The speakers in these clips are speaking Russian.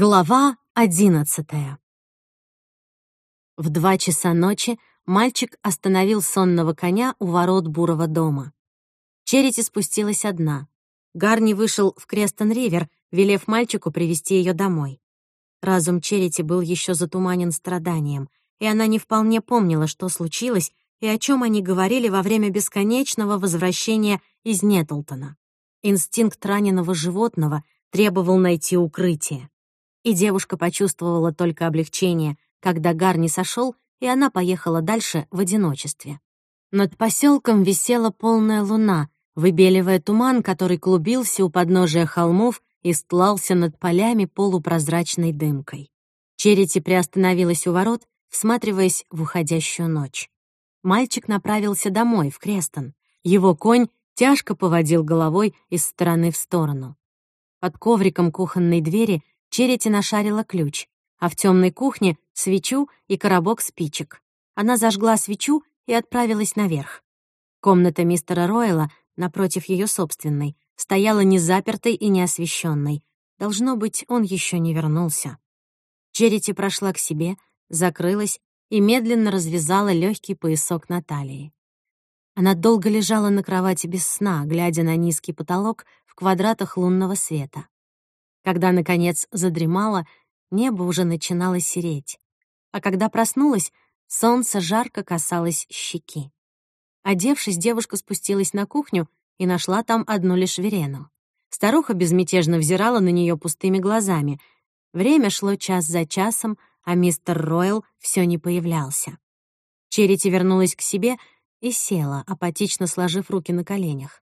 Глава одиннадцатая. В два часа ночи мальчик остановил сонного коня у ворот бурого дома. Черити спустилась одна. Гарни вышел в Крестон-Ривер, велев мальчику привести ее домой. Разум Черити был еще затуманен страданием, и она не вполне помнила, что случилось и о чем они говорили во время бесконечного возвращения из Нетлтона. Инстинкт раненого животного требовал найти укрытие и девушка почувствовала только облегчение, когда Гарни сошел, и она поехала дальше в одиночестве. Над поселком висела полная луна, выбеливая туман, который клубился у подножия холмов и стлался над полями полупрозрачной дымкой. Черити приостановилась у ворот, всматриваясь в уходящую ночь. Мальчик направился домой, в Крестон. Его конь тяжко поводил головой из стороны в сторону. Под ковриком кухонной двери Черити нашарила ключ, а в темной кухне — свечу и коробок спичек. Она зажгла свечу и отправилась наверх. Комната мистера Ройла, напротив ее собственной, стояла незапертой и неосвещенной. Должно быть, он еще не вернулся. Черити прошла к себе, закрылась и медленно развязала легкий поясок на талии. Она долго лежала на кровати без сна, глядя на низкий потолок в квадратах лунного света. Когда, наконец, задремала, небо уже начинало сереть. А когда проснулась, солнце жарко касалось щеки. Одевшись, девушка спустилась на кухню и нашла там одну лишь Верену. Старуха безмятежно взирала на нее пустыми глазами. Время шло час за часом, а мистер Ройл все не появлялся. Черити вернулась к себе и села, апатично сложив руки на коленях.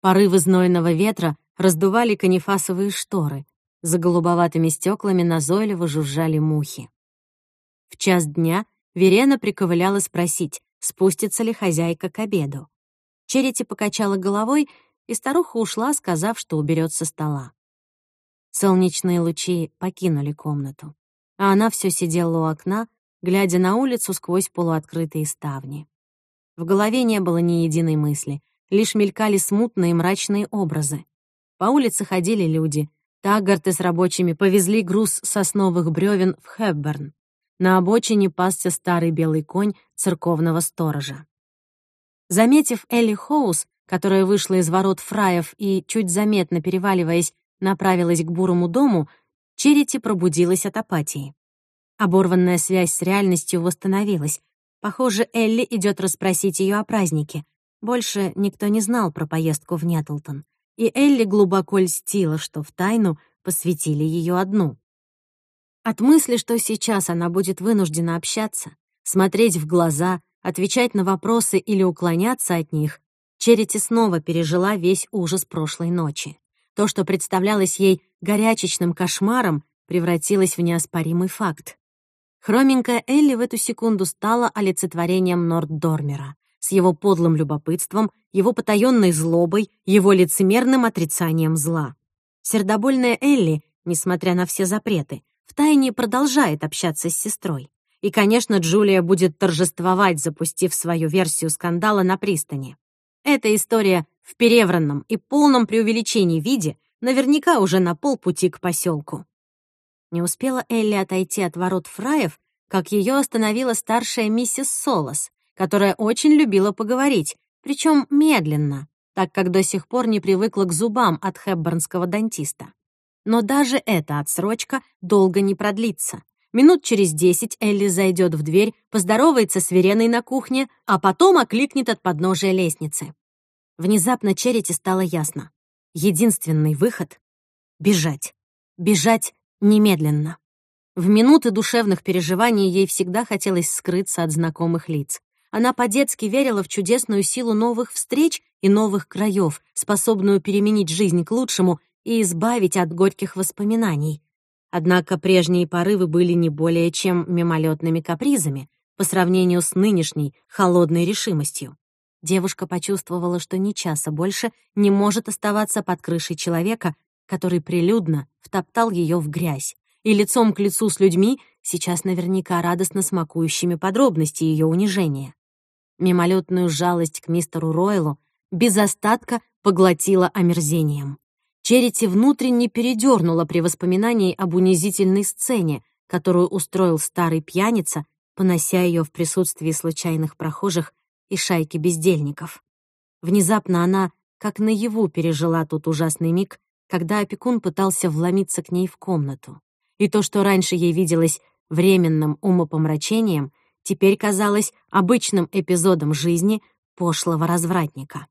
Порывы знойного ветра раздували канифасовые шторы. За голубоватыми стеклами назойливо жужжали мухи. В час дня Верена приковыляла спросить, спустится ли хозяйка к обеду. Черити покачала головой, и старуха ушла, сказав, что уберет со стола. Солнечные лучи покинули комнату, а она все сидела у окна, глядя на улицу сквозь полуоткрытые ставни. В голове не было ни единой мысли, лишь мелькали смутные мрачные образы. По улице ходили люди, Таггарты с рабочими повезли груз сосновых бревен в Хэбберн. На обочине пасся старый белый конь церковного сторожа. Заметив Элли Хоус, которая вышла из ворот фраев и, чуть заметно переваливаясь, направилась к бурому дому, Черити пробудилась от апатии. Оборванная связь с реальностью восстановилась. Похоже, Элли идет расспросить ее о празднике. Больше никто не знал про поездку в Нетлтон и Элли глубоко льстила, что в тайну посвятили ее одну. От мысли, что сейчас она будет вынуждена общаться, смотреть в глаза, отвечать на вопросы или уклоняться от них, Черити снова пережила весь ужас прошлой ночи. То, что представлялось ей горячечным кошмаром, превратилось в неоспоримый факт. Хроменькая Элли в эту секунду стала олицетворением Норддормера с его подлым любопытством, его потаённой злобой, его лицемерным отрицанием зла. Сердобольная Элли, несмотря на все запреты, втайне продолжает общаться с сестрой. И, конечно, Джулия будет торжествовать, запустив свою версию скандала на пристани. Эта история в перевранном и полном преувеличении виде наверняка уже на полпути к поселку. Не успела Элли отойти от ворот фраев, как ее остановила старшая миссис Солос, которая очень любила поговорить, причем медленно, так как до сих пор не привыкла к зубам от хэбборнского дантиста. Но даже эта отсрочка долго не продлится. Минут через десять Элли зайдет в дверь, поздоровается с Вереной на кухне, а потом окликнет от подножия лестницы. Внезапно Черити стало ясно. Единственный выход — бежать. Бежать немедленно. В минуты душевных переживаний ей всегда хотелось скрыться от знакомых лиц. Она по-детски верила в чудесную силу новых встреч и новых краев, способную переменить жизнь к лучшему и избавить от горьких воспоминаний. Однако прежние порывы были не более чем мимолетными капризами по сравнению с нынешней холодной решимостью. Девушка почувствовала, что ни часа больше не может оставаться под крышей человека, который прилюдно втоптал ее в грязь, и лицом к лицу с людьми, сейчас наверняка радостно смакующими подробности ее унижения мимолетную жалость к мистеру Ройлу без остатка поглотила омерзением. Черити внутренне передернула при воспоминании об унизительной сцене, которую устроил старый пьяница, понося ее в присутствии случайных прохожих и шайки бездельников. Внезапно она, как наяву, пережила тот ужасный миг, когда опекун пытался вломиться к ней в комнату. И то, что раньше ей виделось временным умопомрачением, теперь казалось обычным эпизодом жизни пошлого развратника.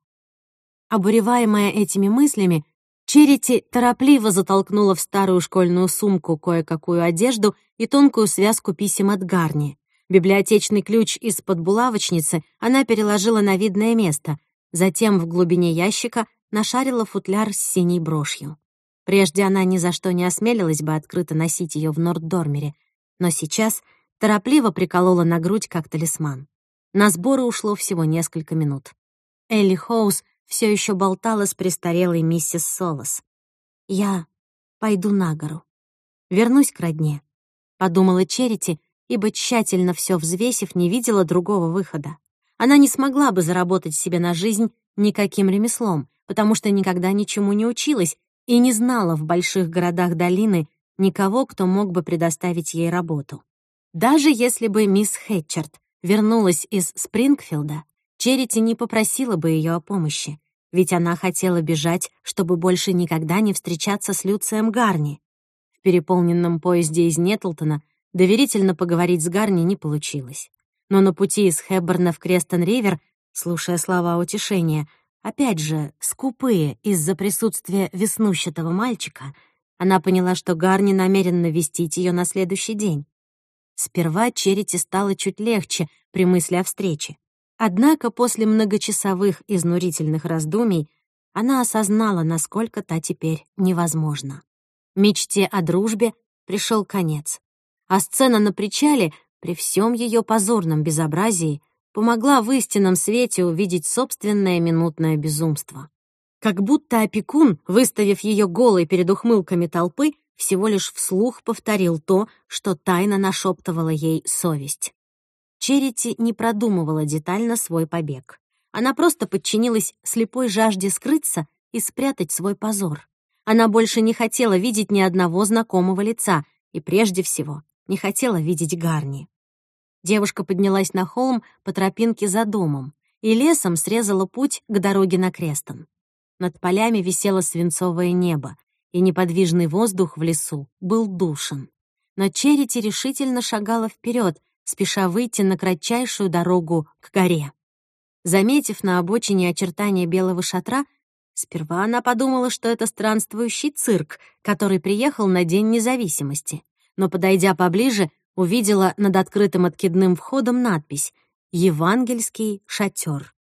Обуреваемая этими мыслями, Черити торопливо затолкнула в старую школьную сумку кое-какую одежду и тонкую связку писем от Гарни. Библиотечный ключ из-под булавочницы она переложила на видное место, затем в глубине ящика нашарила футляр с синей брошью. Прежде она ни за что не осмелилась бы открыто носить ее в Норддормере, но сейчас торопливо приколола на грудь как талисман. На сборы ушло всего несколько минут. Элли Хоус все еще болтала с престарелой миссис Солос. «Я пойду на гору. Вернусь к родне», — подумала Черити, ибо тщательно все взвесив, не видела другого выхода. Она не смогла бы заработать себе на жизнь никаким ремеслом, потому что никогда ничему не училась и не знала в больших городах долины никого, кто мог бы предоставить ей работу. Даже если бы мисс Хэтчерт вернулась из Спрингфилда, Черити не попросила бы ее о помощи, ведь она хотела бежать, чтобы больше никогда не встречаться с Люцием Гарни. В переполненном поезде из Нетлтона доверительно поговорить с Гарни не получилось. Но на пути из Хэбборна в Крестон-Ривер, слушая слова утешения, опять же, скупые из-за присутствия веснущатого мальчика, она поняла, что Гарни намерен навестить ее на следующий день. Сперва Черити стало чуть легче при мысли о встрече. Однако после многочасовых изнурительных раздумий она осознала, насколько та теперь невозможна. Мечте о дружбе пришел конец, а сцена на причале при всем ее позорном безобразии помогла в истинном свете увидеть собственное минутное безумство. Как будто опекун, выставив ее голой перед ухмылками толпы, всего лишь вслух повторил то, что тайно нашептывала ей совесть. Черити не продумывала детально свой побег. Она просто подчинилась слепой жажде скрыться и спрятать свой позор. Она больше не хотела видеть ни одного знакомого лица и, прежде всего, не хотела видеть Гарни. Девушка поднялась на холм по тропинке за домом и лесом срезала путь к дороге на Крестон. Над полями висело свинцовое небо, и неподвижный воздух в лесу был душен. Но Черити решительно шагала вперед, спеша выйти на кратчайшую дорогу к горе. Заметив на обочине очертания белого шатра, сперва она подумала, что это странствующий цирк, который приехал на День независимости. Но, подойдя поближе, увидела над открытым откидным входом надпись «Евангельский шатер».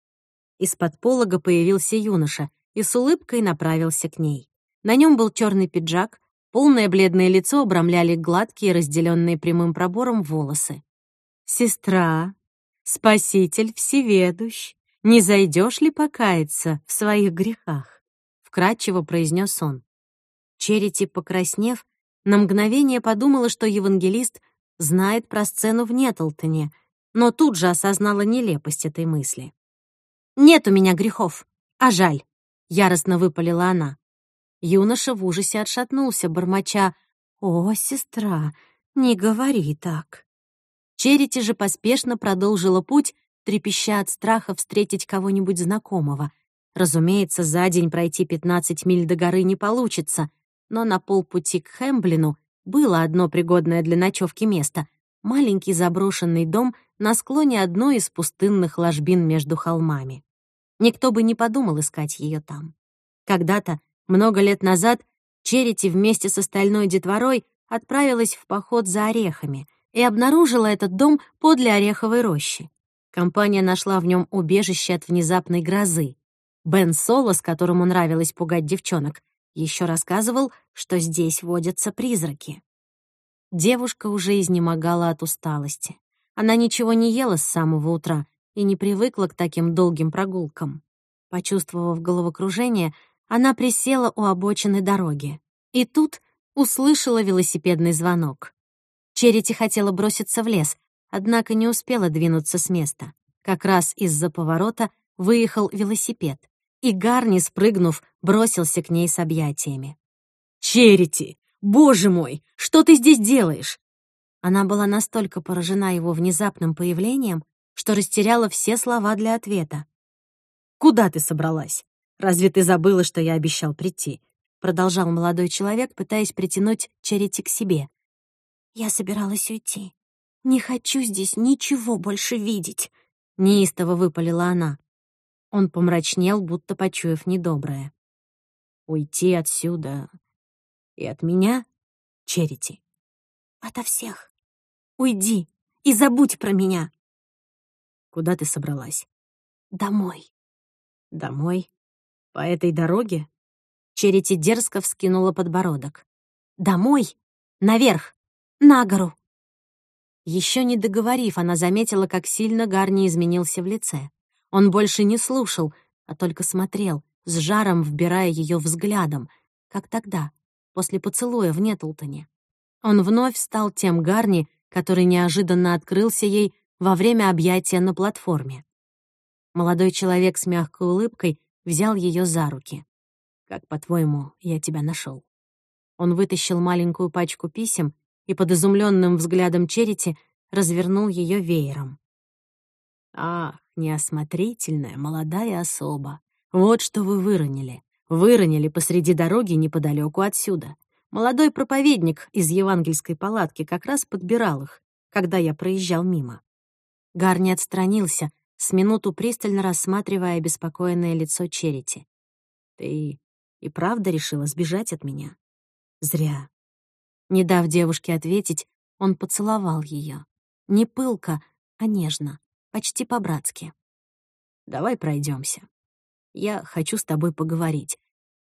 Из-под полога появился юноша и с улыбкой направился к ней. На нем был черный пиджак, полное бледное лицо обрамляли гладкие, разделенные прямым пробором волосы. «Сестра, спаситель всеведущ, не зайдешь ли покаяться в своих грехах?» — вкратчиво произнес он. Черити, покраснев, на мгновение подумала, что евангелист знает про сцену в Нетлтоне, но тут же осознала нелепость этой мысли. «Нет у меня грехов, а жаль», — яростно выпалила она. Юноша в ужасе отшатнулся, бормоча «О, сестра, не говори так». Черити же поспешно продолжила путь, трепеща от страха встретить кого-нибудь знакомого. Разумеется, за день пройти 15 миль до горы не получится, но на полпути к Хэмблину было одно пригодное для ночевки место — маленький заброшенный дом на склоне одной из пустынных ложбин между холмами. Никто бы не подумал искать ее там. Когда-то, много лет назад, Черити вместе с остальной детворой отправилась в поход за орехами — и обнаружила этот дом подле Ореховой рощи. Компания нашла в нем убежище от внезапной грозы. Бен Соло, с которому нравилось пугать девчонок, еще рассказывал, что здесь водятся призраки. Девушка уже изнемогала от усталости. Она ничего не ела с самого утра и не привыкла к таким долгим прогулкам. Почувствовав головокружение, она присела у обочины дороги. И тут услышала велосипедный звонок. Черити хотела броситься в лес, однако не успела двинуться с места. Как раз из-за поворота выехал велосипед, и Гарни, спрыгнув, бросился к ней с объятиями. «Черити! Боже мой! Что ты здесь делаешь?» Она была настолько поражена его внезапным появлением, что растеряла все слова для ответа. «Куда ты собралась? Разве ты забыла, что я обещал прийти?» Продолжал молодой человек, пытаясь притянуть Черити к себе. «Я собиралась уйти. Не хочу здесь ничего больше видеть», — неистово выпалила она. Он помрачнел, будто почуяв недоброе. «Уйти отсюда и от меня, Черити?» «Ото всех. Уйди и забудь про меня». «Куда ты собралась?» «Домой». «Домой? По этой дороге?» Черити дерзко вскинула подбородок. «Домой? Наверх! На гору!» Еще не договорив, она заметила, как сильно Гарни изменился в лице. Он больше не слушал, а только смотрел, с жаром вбирая ее взглядом, как тогда, после поцелуя в Нетлтоне. Он вновь стал тем Гарни, который неожиданно открылся ей во время объятия на платформе. Молодой человек с мягкой улыбкой взял ее за руки. Как, по-твоему, я тебя нашел? Он вытащил маленькую пачку писем и под изумленным взглядом Черити развернул ее веером. «Ах, неосмотрительная молодая особа! Вот что вы выронили. Выронили посреди дороги неподалеку отсюда. Молодой проповедник из евангельской палатки как раз подбирал их, когда я проезжал мимо». Гарни отстранился, с минуту пристально рассматривая обеспокоенное лицо Черити. «Ты и правда решила сбежать от меня? Зря. Не дав девушке ответить, он поцеловал ее. Не пылко, а нежно, почти по-братски. «Давай пройдемся. Я хочу с тобой поговорить.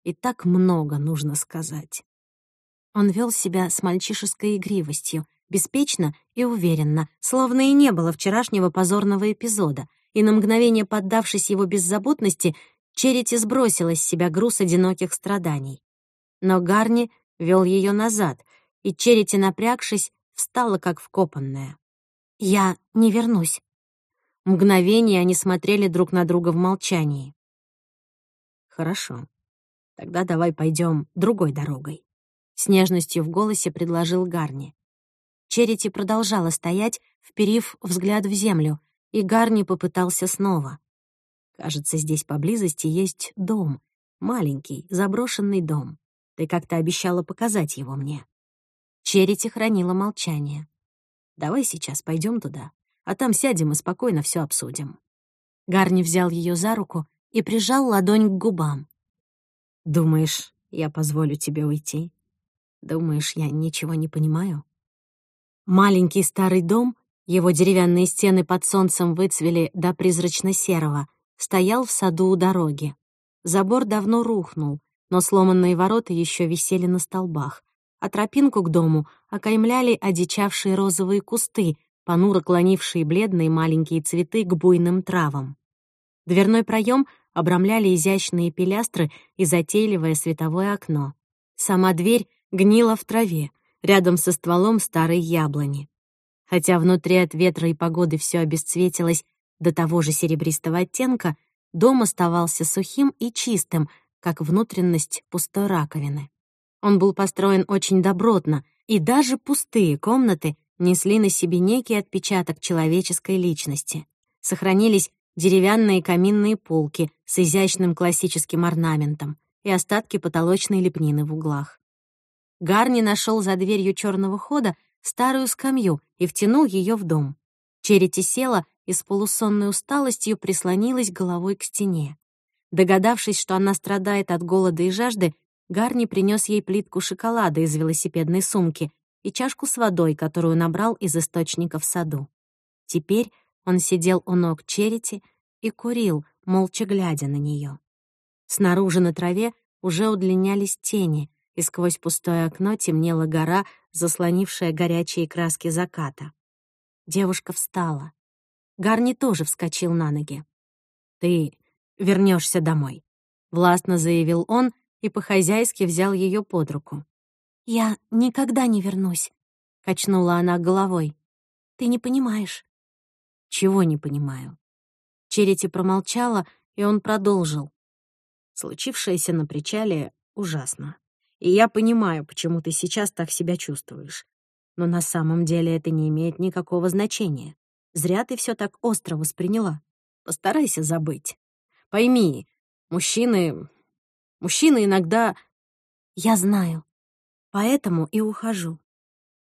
И так много нужно сказать». Он вел себя с мальчишеской игривостью, беспечно и уверенно, словно и не было вчерашнего позорного эпизода, и на мгновение поддавшись его беззаботности, Черити сбросила с себя груз одиноких страданий. Но Гарни вел ее назад, и Черити, напрягшись, встала как вкопанная. «Я не вернусь». Мгновение они смотрели друг на друга в молчании. «Хорошо. Тогда давай пойдем другой дорогой», — с нежностью в голосе предложил Гарни. Черити продолжала стоять, вперив взгляд в землю, и Гарни попытался снова. Кажется, здесь поблизости есть дом. Маленький, заброшенный дом. Ты как-то обещала показать его мне. Черити хранила молчание. Давай сейчас пойдем туда, а там сядем и спокойно все обсудим. Гарни взял ее за руку и прижал ладонь к губам. «Думаешь, я позволю тебе уйти? Думаешь, я ничего не понимаю?» Маленький старый дом, его деревянные стены под солнцем выцвели до призрачно-серого, стоял в саду у дороги. Забор давно рухнул, но сломанные ворота еще висели на столбах, а тропинку к дому окаймляли одичавшие розовые кусты, понуро клонившие бледные маленькие цветы к буйным травам. Дверной проем обрамляли изящные пилястры и затейливое световое окно. Сама дверь гнила в траве, рядом со стволом старой яблони. Хотя внутри от ветра и погоды все обесцветилось до того же серебристого оттенка, дом оставался сухим и чистым, как внутренность пустой раковины. Он был построен очень добротно, и даже пустые комнаты несли на себе некий отпечаток человеческой личности. Сохранились деревянные каминные полки с изящным классическим орнаментом и остатки потолочной лепнины в углах. Гарни нашел за дверью черного хода старую скамью и втянул ее в дом. Черити села и с полусонной усталостью прислонилась головой к стене. Догадавшись, что она страдает от голода и жажды, Гарни принес ей плитку шоколада из велосипедной сумки и чашку с водой, которую набрал из источника в саду. Теперь он сидел у ног Черити и курил, молча глядя на нее. Снаружи на траве уже удлинялись тени, и сквозь пустое окно темнела гора, заслонившая горячие краски заката. Девушка встала. Гарни тоже вскочил на ноги. «Ты вернешься домой», — властно заявил он и по-хозяйски взял ее под руку. «Я никогда не вернусь», — качнула она головой. «Ты не понимаешь». «Чего не понимаю?» Черити промолчала, и он продолжил. Случившееся на причале ужасно. И я понимаю, почему ты сейчас так себя чувствуешь. Но на самом деле это не имеет никакого значения. Зря ты все так остро восприняла. Постарайся забыть. Пойми, мужчины... Мужчины иногда... Я знаю. Поэтому и ухожу.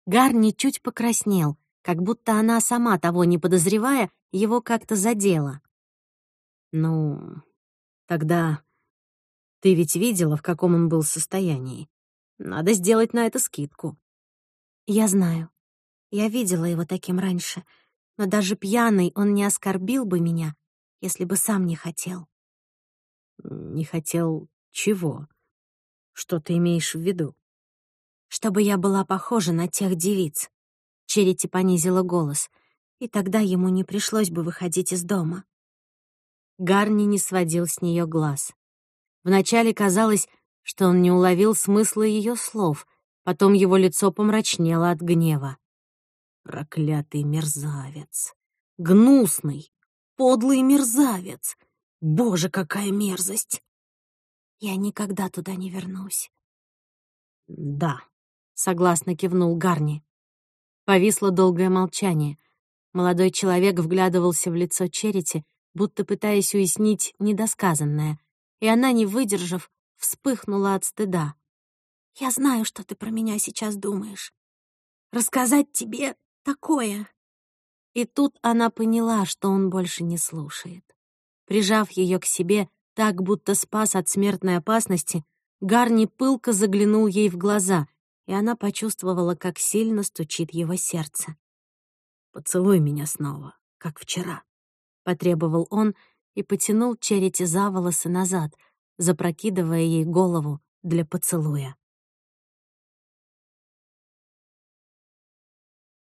Гарни чуть покраснел, как будто она сама того не подозревая, его как-то задела. Ну, тогда ты ведь видела, в каком он был состоянии. Надо сделать на это скидку. Я знаю. Я видела его таким раньше, но даже пьяный он не оскорбил бы меня, если бы сам не хотел. Не хотел чего? Что ты имеешь в виду? Чтобы я была похожа на тех девиц. Черити понизила голос, и тогда ему не пришлось бы выходить из дома. Гарни не сводил с нее глаз. Вначале казалось, что он не уловил смысла ее слов, потом его лицо помрачнело от гнева. Проклятый мерзавец! Гнусный, подлый мерзавец! Боже, какая мерзость! Я никогда туда не вернусь. Да, согласно кивнул Гарни. Повисло долгое молчание. Молодой человек вглядывался в лицо Черити, будто пытаясь уяснить недосказанное, и она, не выдержав, вспыхнула от стыда. «Я знаю, что ты про меня сейчас думаешь. Рассказать тебе такое!» И тут она поняла, что он больше не слушает. Прижав ее к себе, так будто спас от смертной опасности, Гарни пылко заглянул ей в глаза, и она почувствовала, как сильно стучит его сердце. «Поцелуй меня снова, как вчера», — потребовал он и потянул Черити за волосы назад, запрокидывая ей голову для поцелуя.